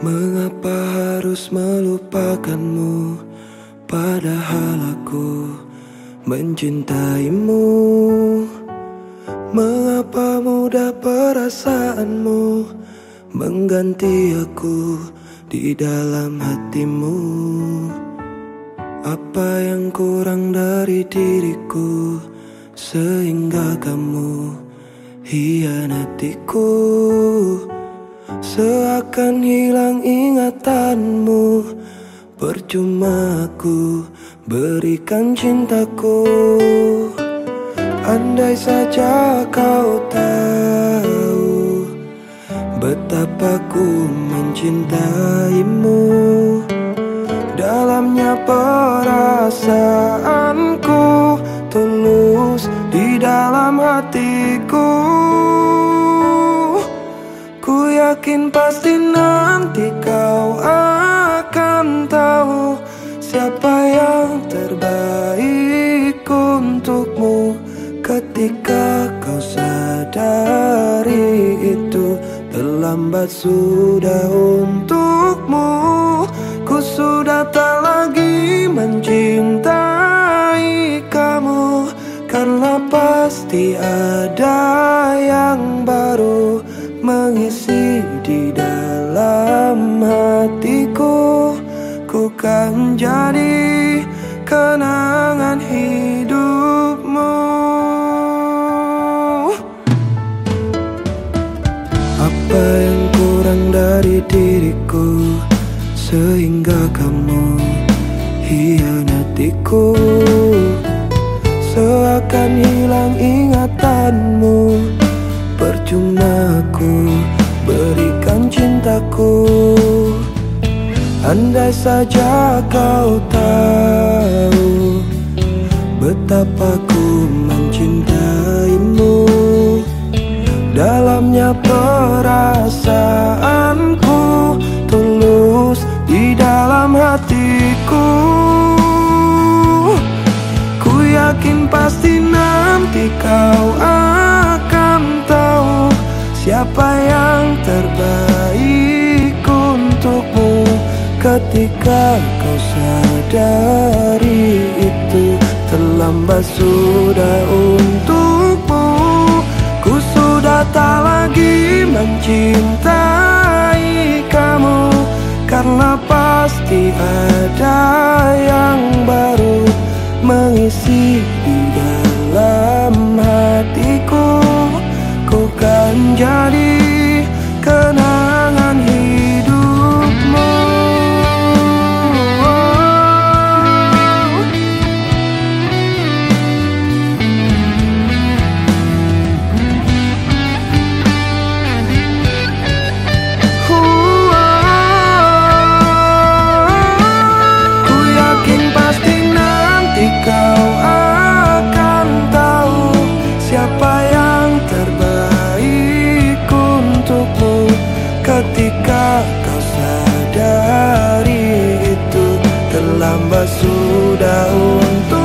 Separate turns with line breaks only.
Mengapa harus melupakanmu? Padahal aku mencintaimu. Mengapa mudah perasaanmu Mengganti aku di dalam hatimu? Apa yang kurang dari diriku Sehingga kamu hianatiku Seakan hilang ingatanmu. Percuma aku berikan cintaku. Andai saja kau tahu Betapa ku mencintaimu. Dalamnya perasaanku Tulus di dalam hatiku yakin pasti nanti kau akan tahu Siapa yang terbaik untukmu. Ketika kau sadari itu Terlambat sudah untukmu. Ku sudah tak lagi mencintai kamu. Karena pasti ada yang baru mengisi diriku Sehingga kamu hianatiku. Seakan hilang ingatanmu Percuma ku berikan cintaku. Andai saja kau tahu Betapa dalam hatiku. Ku yakin pasti nanti kau Siapa yang terbaik untukmu Ketika kau sadari itu Terlambat sudah untukmu. Ku sudah tak lagi mencintai kamu Karena pasti ada yang baru mengisi diri untukmu Ketika kau sadari itu Terlambat sudah untuk